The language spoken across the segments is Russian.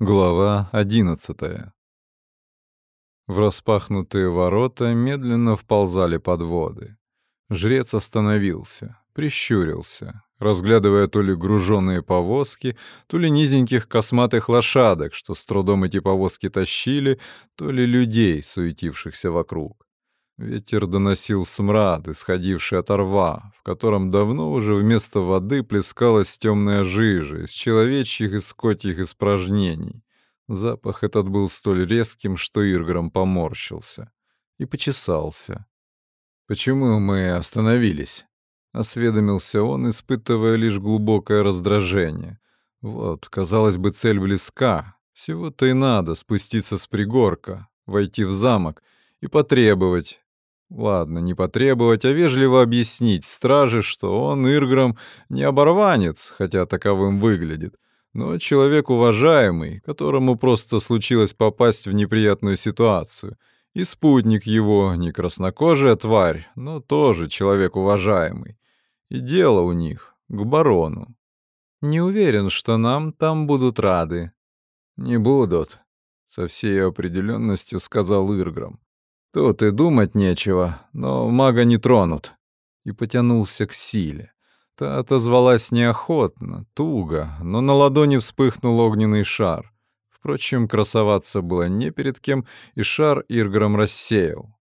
Глава одиннадцатая. В распахнутые ворота медленно вползали подводы. Жрец остановился, прищурился, разглядывая то ли груженные повозки, то ли низеньких косматых лошадок, что с трудом эти повозки тащили, то ли людей, суетившихся вокруг. Ветер доносил смрад, исходивший от рва, в котором давно уже вместо воды плескалась темная жижа из человечьих и скотьих испражнений. Запах этот был столь резким, что Ирграм поморщился и почесался. «Почему мы остановились?» — осведомился он, испытывая лишь глубокое раздражение. «Вот, казалось бы, цель близка. Всего-то и надо спуститься с пригорка, войти в замок и потребовать, Ладно, не потребовать, а вежливо объяснить страже, что он, Ирграм, не оборванец, хотя таковым выглядит, но человек уважаемый, которому просто случилось попасть в неприятную ситуацию, и спутник его не краснокожая тварь, но тоже человек уважаемый. И дело у них к барону. Не уверен, что нам там будут рады. Не будут, со всей определенностью сказал Ирграм. Тут и думать нечего, но мага не тронут. И потянулся к силе. Та отозвалась неохотно, туго, но на ладони вспыхнул огненный шар. Впрочем, красоваться было не перед кем, и шар Ирграм рассеял.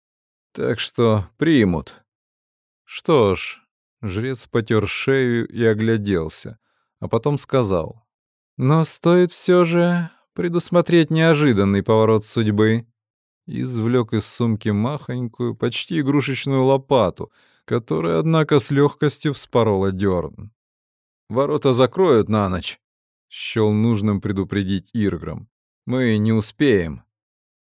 Так что примут. Что ж, жрец потер шею и огляделся, а потом сказал. Но стоит все же предусмотреть неожиданный поворот судьбы извлек из сумки махонькую, почти игрушечную лопату, которая, однако, с легкостью вспорола дерн. «Ворота закроют на ночь», — счел нужным предупредить Ирграм. «Мы не успеем».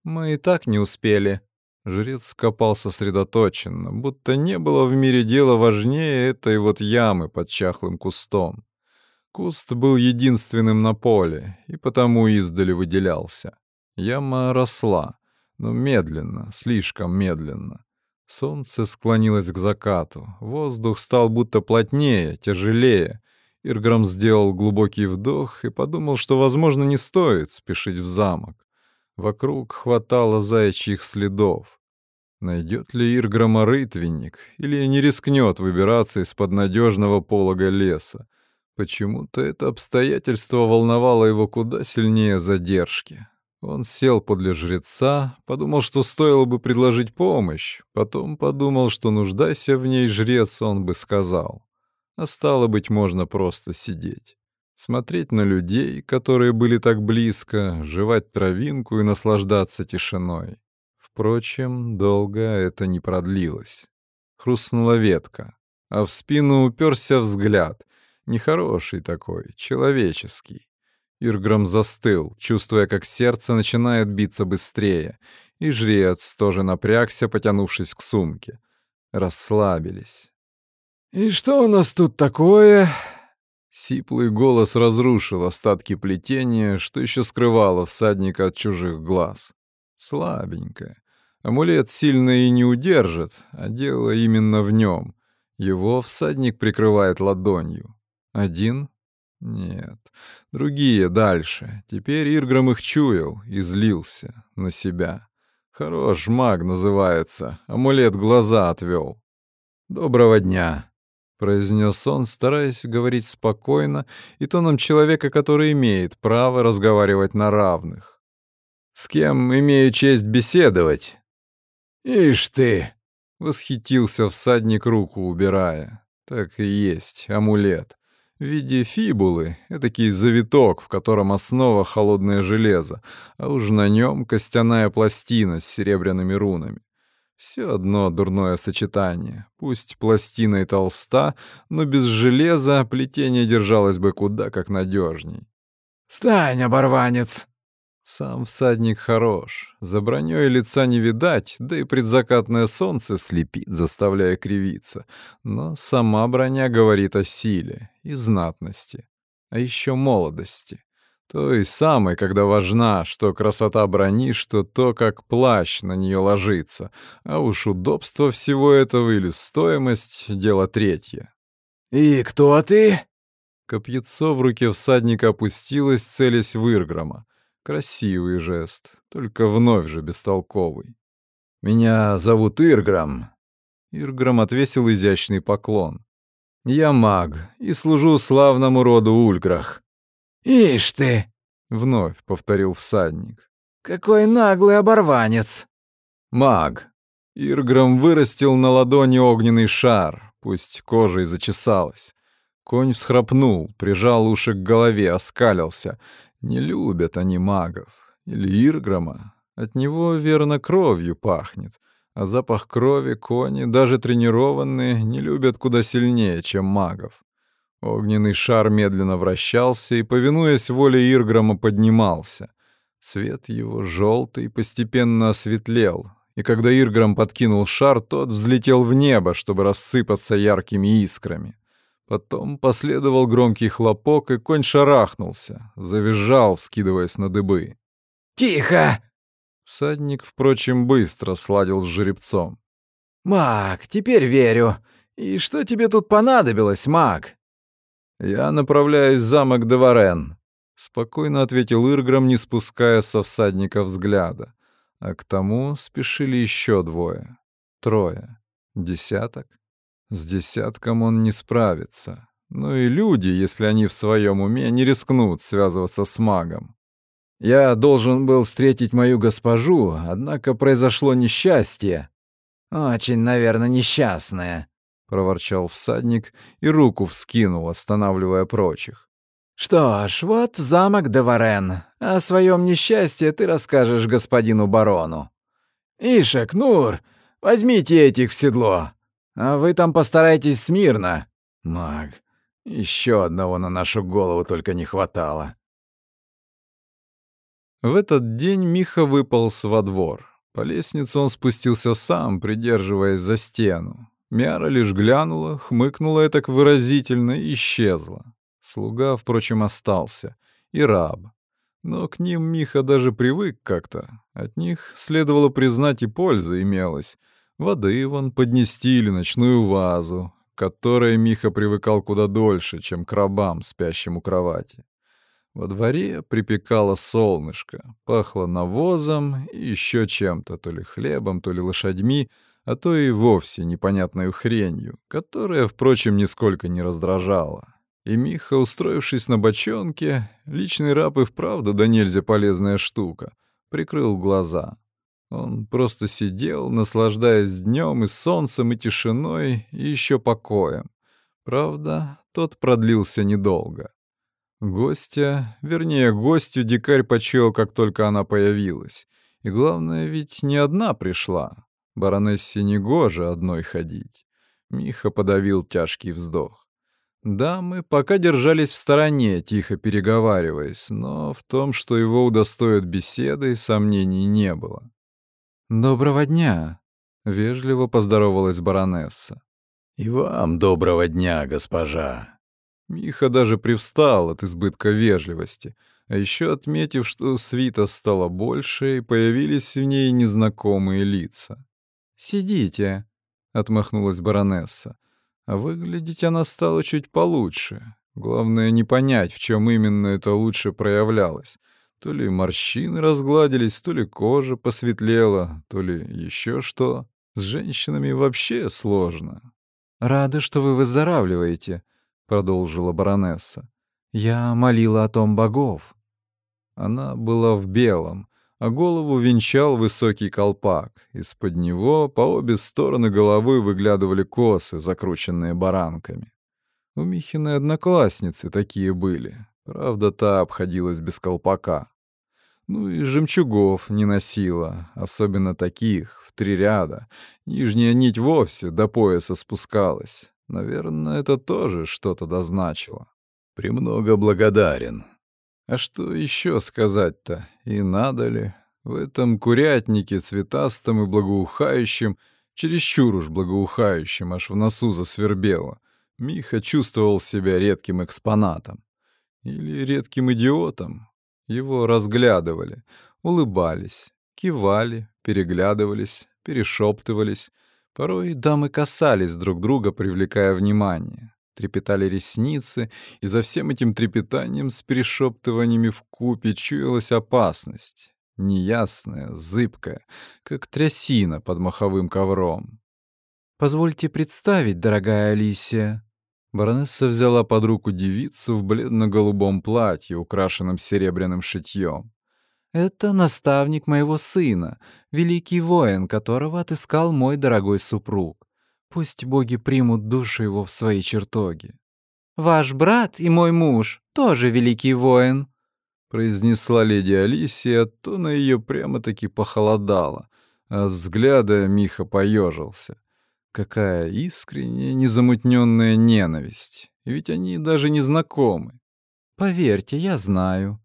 «Мы и так не успели». Жрец копал сосредоточенно, будто не было в мире дела важнее этой вот ямы под чахлым кустом. Куст был единственным на поле, и потому издали выделялся. Яма росла, но медленно, слишком медленно. Солнце склонилось к закату, воздух стал будто плотнее, тяжелее. Ирграм сделал глубокий вдох и подумал, что, возможно, не стоит спешить в замок. Вокруг хватало заячьих следов. Найдет ли Ирграма рытвенник или не рискнет выбираться из-под надежного полога леса? Почему-то это обстоятельство волновало его куда сильнее задержки. Он сел подле жреца, подумал, что стоило бы предложить помощь, потом подумал, что нуждайся в ней жрец, он бы сказал. А стало быть, можно просто сидеть. Смотреть на людей, которые были так близко, жевать травинку и наслаждаться тишиной. Впрочем, долго это не продлилось. Хрустнула ветка, а в спину уперся взгляд. Нехороший такой, человеческий. Ирграм застыл, чувствуя, как сердце начинает биться быстрее, и жрец тоже напрягся, потянувшись к сумке. Расслабились. «И что у нас тут такое?» Сиплый голос разрушил остатки плетения, что еще скрывало всадника от чужих глаз. Слабенькое. Амулет сильно и не удержит, а дело именно в нем. Его всадник прикрывает ладонью. Один нет, другие дальше. Теперь Ирграм их чуял и злился на себя. Хорош маг называется, амулет глаза отвел. «Доброго дня», — произнес он, стараясь говорить спокойно и тоном человека, который имеет право разговаривать на равных. «С кем имею честь беседовать?» «Ишь ты!» — восхитился всадник, руку убирая. «Так и есть, амулет в виде фибулы, этакий завиток, в котором основа холодное железо, а уж на нем костяная пластина с серебряными рунами. Все одно дурное сочетание. Пусть пластина и толста, но без железа плетение держалось бы куда как надежней. «Стань, оборванец!» Сам всадник хорош, за броней лица не видать, да и предзакатное солнце слепит, заставляя кривиться. Но сама броня говорит о силе и знатности, а еще молодости. Той самой, когда важна, что красота брони, что то, как плащ на нее ложится, а уж удобство всего этого или стоимость — дело третье. «И кто ты?» Копьецо в руке всадника опустилось, целясь в Ирграма. Красивый жест, только вновь же бестолковый. «Меня зовут Ирграм». Ирграм отвесил изящный поклон. «Я маг и служу славному роду Ульграх». «Ишь ты!» — вновь повторил всадник. «Какой наглый оборванец!» «Маг!» Ирграм вырастил на ладони огненный шар, пусть кожа и зачесалась. Конь всхрапнул, прижал уши к голове, оскалился. Не любят они магов. Или Ирграма. От него, верно, кровью пахнет. А запах крови кони, даже тренированные, не любят куда сильнее, чем магов. Огненный шар медленно вращался и, повинуясь воле Ирграма, поднимался. Цвет его желтый постепенно осветлел, и когда Ирграм подкинул шар, тот взлетел в небо, чтобы рассыпаться яркими искрами. Потом последовал громкий хлопок, и конь шарахнулся, завизжал, вскидываясь на дыбы. «Тихо!» Всадник, впрочем, быстро сладил с жеребцом. «Маг, теперь верю. И что тебе тут понадобилось, маг?» «Я направляюсь в замок Деварен», — спокойно ответил Ирграм, не спуская со всадника взгляда. А к тому спешили еще двое. Трое. Десяток. С десятком он не справится. Ну и люди, если они в своем уме, не рискнут связываться с магом. Я должен был встретить мою госпожу, однако произошло несчастье. Очень, наверное, несчастное, проворчал всадник и руку вскинул, останавливая прочих. Что ж, вот замок Деварен. О своем несчастье ты расскажешь господину барону. Ишек, Нур, возьмите этих в седло. А вы там постарайтесь смирно. Маг, еще одного на нашу голову только не хватало. В этот день Миха выполз во двор. По лестнице он спустился сам, придерживаясь за стену. Мяра лишь глянула, хмыкнула так выразительно и исчезла. Слуга, впрочем, остался. И раб. Но к ним Миха даже привык как-то. От них, следовало признать, и польза имелась. Воды вон поднести или ночную вазу, к которой Миха привыкал куда дольше, чем к рабам, спящим у кровати. Во дворе припекало солнышко, пахло навозом и еще чем-то, то ли хлебом, то ли лошадьми, а то и вовсе непонятной хренью, которая, впрочем, нисколько не раздражала. И Миха, устроившись на бочонке, личный раб и вправду да нельзя полезная штука, прикрыл глаза. Он просто сидел, наслаждаясь днем и солнцем, и тишиной, и еще покоем. Правда, тот продлился недолго. Гостя, вернее, гостю дикарь почуял, как только она появилась. И главное, ведь не одна пришла. Баронессе негоже одной ходить. Миха подавил тяжкий вздох. Дамы пока держались в стороне, тихо переговариваясь, но в том, что его удостоят беседы, сомнений не было. «Доброго дня!» — вежливо поздоровалась баронесса. «И вам доброго дня, госпожа!» Миха даже привстал от избытка вежливости, а еще отметив, что свита стала больше, и появились в ней незнакомые лица. «Сидите», — отмахнулась баронесса. А выглядеть она стала чуть получше. Главное не понять, в чем именно это лучше проявлялось. То ли морщины разгладились, то ли кожа посветлела, то ли еще что. С женщинами вообще сложно. «Рада, что вы выздоравливаете», — продолжила баронесса. «Я молила о том богов». Она была в белом, а голову венчал высокий колпак. Из-под него по обе стороны головы выглядывали косы, закрученные баранками. У Михиной одноклассницы такие были. Правда, та обходилась без колпака. Ну и жемчугов не носила, особенно таких, в три ряда. Нижняя нить вовсе до пояса спускалась. Наверное, это тоже что-то дозначило. «Премного благодарен». А что еще сказать-то? И надо ли? В этом курятнике цветастом и благоухающем, чересчур уж благоухающем, аж в носу засвербело, Миха чувствовал себя редким экспонатом. Или редким идиотом. Его разглядывали, улыбались, кивали, переглядывались, перешептывались — Порой дамы касались друг друга, привлекая внимание. Трепетали ресницы, и за всем этим трепетанием с перешептываниями в купе чуялась опасность. Неясная, зыбкая, как трясина под маховым ковром. «Позвольте представить, дорогая Алисия». Баронесса взяла под руку девицу в бледно-голубом платье, украшенном серебряным шитьем. Это наставник моего сына, великий воин, которого отыскал мой дорогой супруг. Пусть боги примут душу его в свои чертоги. Ваш брат и мой муж тоже великий воин, произнесла леди Алисия, то на ее прямо-таки похолодало. От взгляда Миха поежился. Какая искренняя, незамутненная ненависть. Ведь они даже не знакомы. Поверьте, я знаю.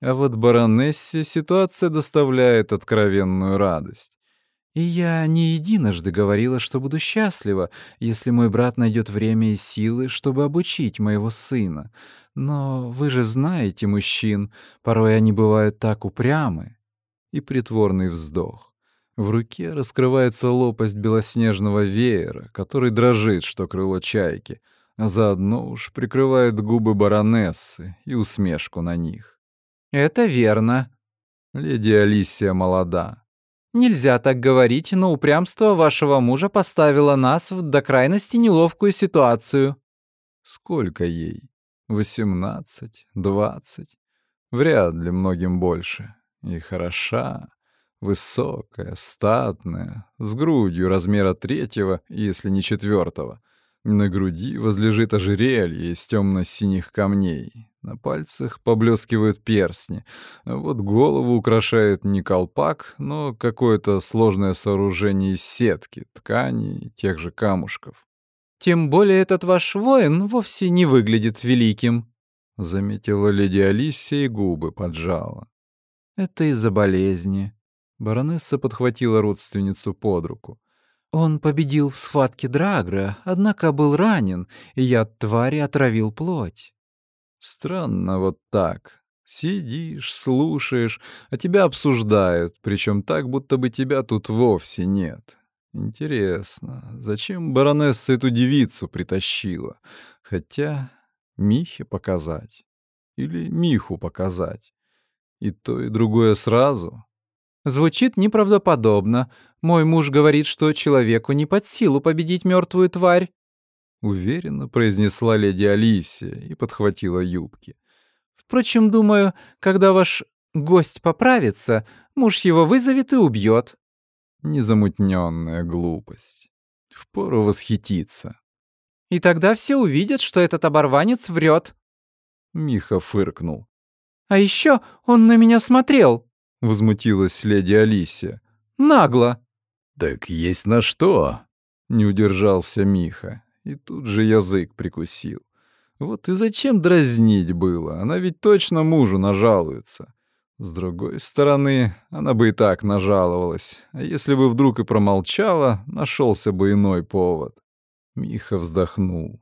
А вот баронессе ситуация доставляет откровенную радость. И я не единожды говорила, что буду счастлива, если мой брат найдет время и силы, чтобы обучить моего сына. Но вы же знаете мужчин, порой они бывают так упрямы. И притворный вздох. В руке раскрывается лопасть белоснежного веера, который дрожит, что крыло чайки, а заодно уж прикрывает губы баронессы и усмешку на них. Это верно. Леди Алисия молода. Нельзя так говорить, но упрямство вашего мужа поставило нас в до крайности неловкую ситуацию. Сколько ей? Восемнадцать? Двадцать? Вряд ли многим больше. И хороша, высокая, статная, с грудью размера третьего, если не четвертого. На груди возлежит ожерелье из темно-синих камней, на пальцах поблескивают перстни. Вот голову украшает не колпак, но какое-то сложное сооружение из сетки, ткани тех же камушков. «Тем более этот ваш воин вовсе не выглядит великим», — заметила леди Алисия и губы поджала. «Это из-за болезни». Баронесса подхватила родственницу под руку. Он победил в схватке Драгра, однако был ранен, и яд твари отравил плоть. Странно вот так. Сидишь, слушаешь, а тебя обсуждают, причем так, будто бы тебя тут вовсе нет. Интересно, зачем баронесса эту девицу притащила? Хотя Михе показать. Или Миху показать. И то, и другое сразу. Звучит неправдоподобно. Мой муж говорит, что человеку не под силу победить мертвую тварь уверенно произнесла леди Алисия и подхватила юбки. Впрочем, думаю, когда ваш гость поправится, муж его вызовет и убьет. Незамутненная глупость. Впору восхититься. И тогда все увидят, что этот оборванец врет. Миха фыркнул. А еще он на меня смотрел, возмутилась леди Алисия. Нагло. Так есть на что? Не удержался Миха и тут же язык прикусил. Вот и зачем дразнить было? Она ведь точно мужу нажалуется. С другой стороны, она бы и так нажаловалась. А если бы вдруг и промолчала, нашелся бы иной повод. Миха вздохнул.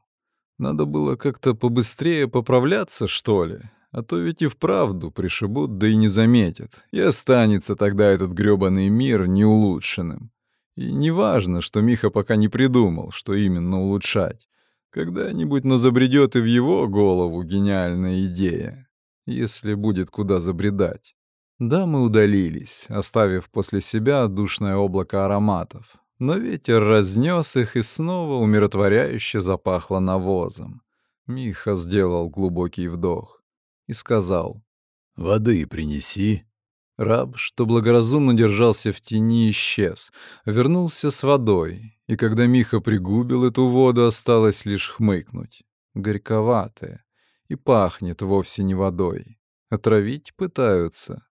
Надо было как-то побыстрее поправляться, что ли? А то ведь и вправду пришибут, да и не заметят. И останется тогда этот грёбаный мир неулучшенным. И неважно, что Миха пока не придумал, что именно улучшать. Когда-нибудь, но забредет и в его голову гениальная идея, если будет куда забредать. Да, мы удалились, оставив после себя душное облако ароматов. Но ветер разнес их, и снова умиротворяюще запахло навозом. Миха сделал глубокий вдох и сказал «Воды принеси». Раб, что благоразумно держался в тени, исчез, вернулся с водой, и когда Миха пригубил эту воду, осталось лишь хмыкнуть. Горьковатая. И пахнет вовсе не водой. Отравить пытаются.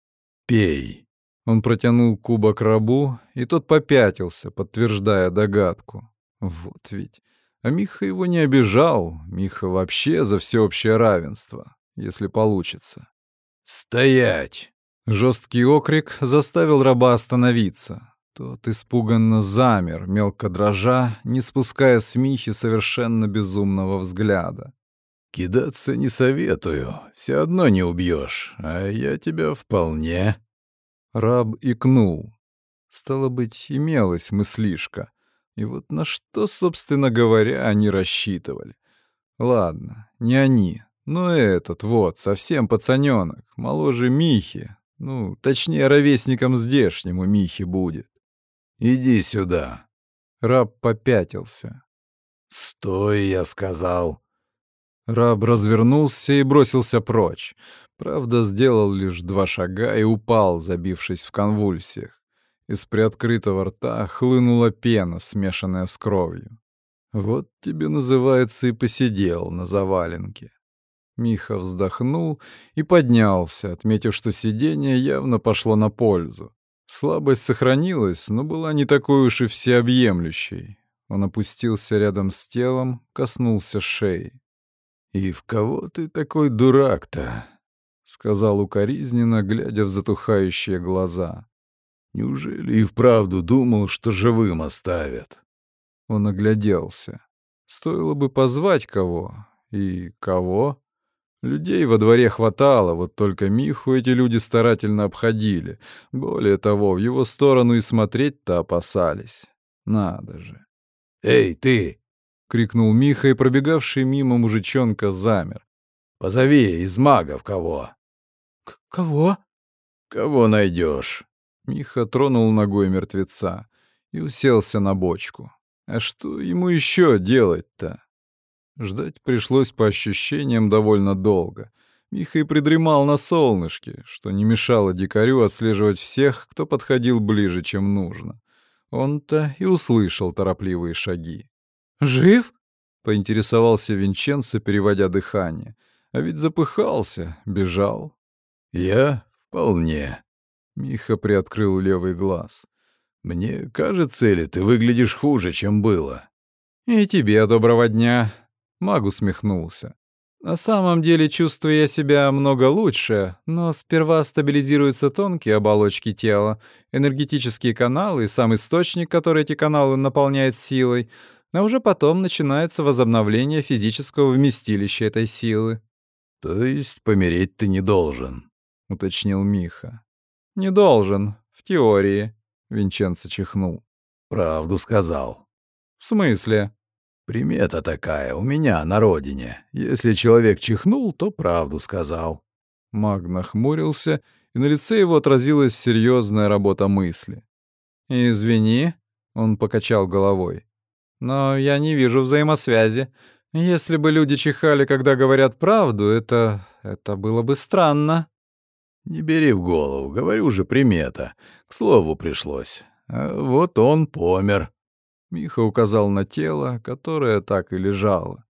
«Пей!» Он протянул кубок рабу, и тот попятился, подтверждая догадку. Вот ведь. А Миха его не обижал. Миха вообще за всеобщее равенство, если получится. «Стоять!» Жесткий окрик заставил раба остановиться. Тот испуганно замер, мелко дрожа, не спуская с Михи совершенно безумного взгляда. «Кидаться не советую, все одно не убьешь, а я тебя вполне...» Раб икнул. Стало быть, имелась мыслишка. И вот на что, собственно говоря, они рассчитывали. Ладно, не они, но этот вот, совсем пацанёнок, моложе Михи. Ну, точнее, ровесником здешнему Михи будет. Иди сюда. Раб попятился. «Стой!» — я сказал. Раб развернулся и бросился прочь. Правда, сделал лишь два шага и упал, забившись в конвульсиях. Из приоткрытого рта хлынула пена, смешанная с кровью. Вот тебе называется и посидел на заваленке. Миха вздохнул и поднялся, отметив, что сидение явно пошло на пользу. Слабость сохранилась, но была не такой уж и всеобъемлющей. Он опустился рядом с телом, коснулся шеи. «И в кого ты такой дурак-то?» — сказал укоризненно, глядя в затухающие глаза. «Неужели и вправду думал, что живым оставят?» Он огляделся. Стоило бы позвать кого. И кого? Людей во дворе хватало, вот только Миху эти люди старательно обходили. Более того, в его сторону и смотреть-то опасались. Надо же. «Эй, ты!» — крикнул Миха, и пробегавший мимо мужичонка замер. «Позови из магов кого!» К «Кого?» «Кого найдешь?» Миха тронул ногой мертвеца и уселся на бочку. А что ему еще делать-то? Ждать пришлось по ощущениям довольно долго. Миха и придремал на солнышке, что не мешало дикарю отслеживать всех, кто подходил ближе, чем нужно. Он-то и услышал торопливые шаги. «Жив?» — поинтересовался Винченцо, переводя дыхание. А ведь запыхался, бежал. «Я? Вполне». Миха приоткрыл левый глаз. «Мне кажется, или ты выглядишь хуже, чем было?» «И тебе доброго дня!» Маг усмехнулся. На самом деле чувствую я себя много лучше, но сперва стабилизируются тонкие оболочки тела, энергетические каналы и сам источник, который эти каналы наполняет силой, а уже потом начинается возобновление физического вместилища этой силы. «То есть помереть ты не должен», — уточнил Миха. «Не должен, в теории», — Винченцо чихнул. «Правду сказал». «В смысле?» Примета такая у меня на родине. Если человек чихнул, то правду сказал. Маг нахмурился, и на лице его отразилась серьезная работа мысли. «Извини», — он покачал головой, — «но я не вижу взаимосвязи. Если бы люди чихали, когда говорят правду, это... это было бы странно». «Не бери в голову, говорю же, примета. К слову пришлось. А вот он помер». Миха указал на тело, которое так и лежало.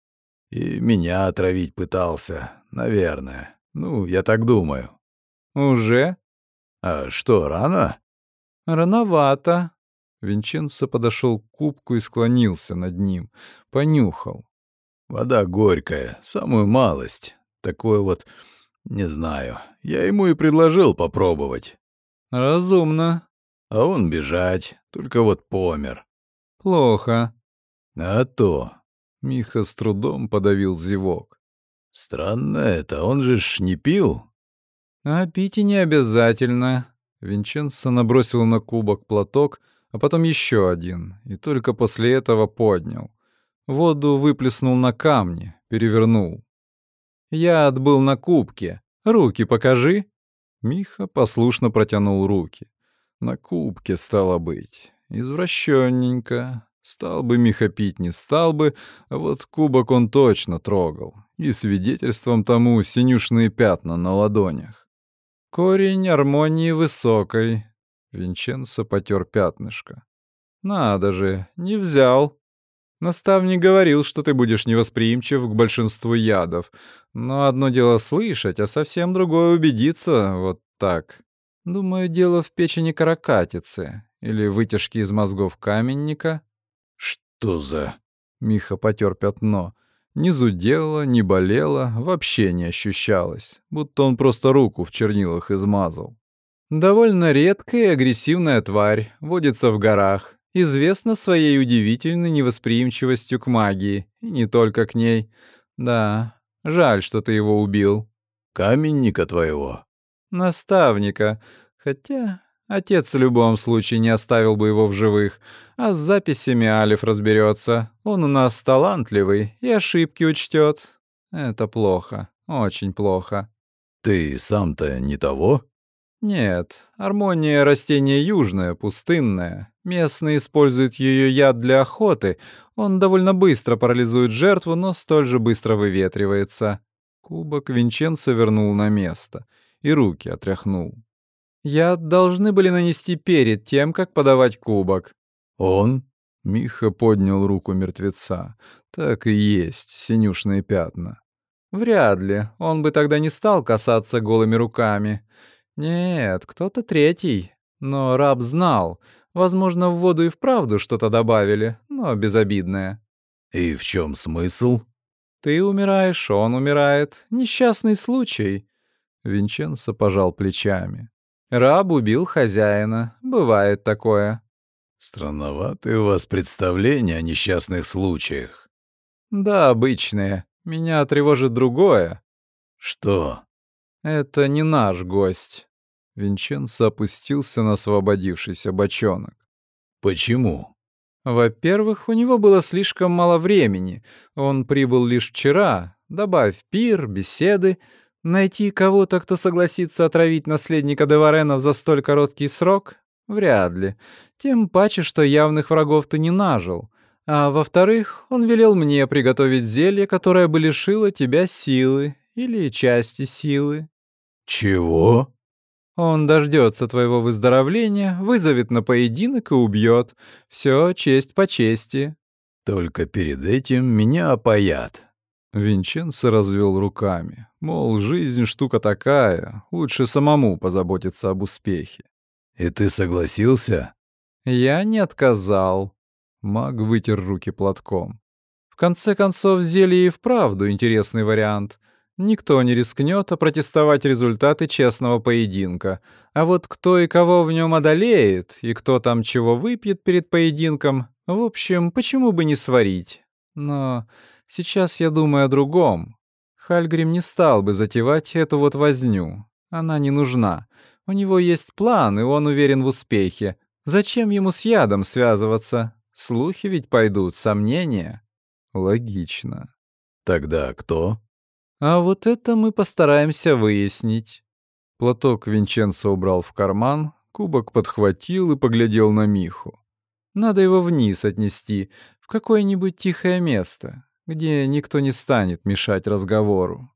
«И меня отравить пытался, наверное. Ну, я так думаю». «Уже?» «А что, рано?» «Рановато». Винченцо подошел к кубку и склонился над ним. Понюхал. «Вода горькая, самую малость. Такое вот, не знаю. Я ему и предложил попробовать». «Разумно». А он бежать, только вот помер. Плохо. А то. Миха с трудом подавил зевок. Странно это, он же ж не пил. А пить и не обязательно. Винченцо набросил на кубок платок, а потом еще один, и только после этого поднял. Воду выплеснул на камни, перевернул. Я отбыл на кубке. Руки покажи. Миха послушно протянул руки. На кубке стало быть. Извращенненько. Стал бы Миха пить, не стал бы, а вот кубок он точно трогал. И свидетельством тому синюшные пятна на ладонях. Корень армонии высокой. Винченцо потер пятнышко. Надо же, не взял. Наставник говорил, что ты будешь невосприимчив к большинству ядов. Но одно дело слышать, а совсем другое убедиться вот так. Думаю, дело в печени каракатицы. Или вытяжки из мозгов каменника? Что за... Миха потер пятно. Ни зудело, ни болело, вообще не ощущалось, будто он просто руку в чернилах измазал. Довольно редкая и агрессивная тварь, водится в горах, известна своей удивительной невосприимчивостью к магии, и не только к ней. Да, жаль, что ты его убил. Каменника твоего? Наставника. Хотя Отец в любом случае не оставил бы его в живых, а с записями Алиф разберется. Он у нас талантливый и ошибки учтет. Это плохо, очень плохо. Ты сам-то не того? Нет, армония — растение южное, пустынное. Местные используют ее яд для охоты. Он довольно быстро парализует жертву, но столь же быстро выветривается. Кубок Винченцо вернул на место и руки отряхнул. Яд должны были нанести перед тем, как подавать кубок. Он? Миха поднял руку мертвеца. Так и есть, синюшные пятна. Вряд ли. Он бы тогда не стал касаться голыми руками. Нет, кто-то третий. Но раб знал. Возможно, в воду и вправду что-то добавили, но безобидное. И в чем смысл? Ты умираешь, он умирает. Несчастный случай. Винченцо пожал плечами. Раб убил хозяина. Бывает такое. Странноватые у вас представления о несчастных случаях. Да, обычные. Меня тревожит другое. Что? Это не наш гость. Винченцо опустился на освободившийся бочонок. Почему? Во-первых, у него было слишком мало времени. Он прибыл лишь вчера. Добавь пир, беседы, Найти кого-то, кто согласится отравить наследника Деваренов за столь короткий срок? Вряд ли. Тем паче, что явных врагов ты не нажил. А во-вторых, он велел мне приготовить зелье, которое бы лишило тебя силы или части силы. Чего? Он дождется твоего выздоровления, вызовет на поединок и убьет. Все честь по чести. Только перед этим меня опоят. Винченцо развел руками, мол, жизнь штука такая, лучше самому позаботиться об успехе. «И ты согласился?» «Я не отказал». Маг вытер руки платком. «В конце концов, зелье и вправду интересный вариант. Никто не рискнет опротестовать результаты честного поединка. А вот кто и кого в нем одолеет, и кто там чего выпьет перед поединком, в общем, почему бы не сварить? Но Сейчас я думаю о другом. Хальгрим не стал бы затевать эту вот возню. Она не нужна. У него есть план, и он уверен в успехе. Зачем ему с ядом связываться? Слухи ведь пойдут, сомнения. Логично. Тогда кто? А вот это мы постараемся выяснить. Платок Винченцо убрал в карман, кубок подхватил и поглядел на Миху. Надо его вниз отнести, в какое-нибудь тихое место где никто не станет мешать разговору.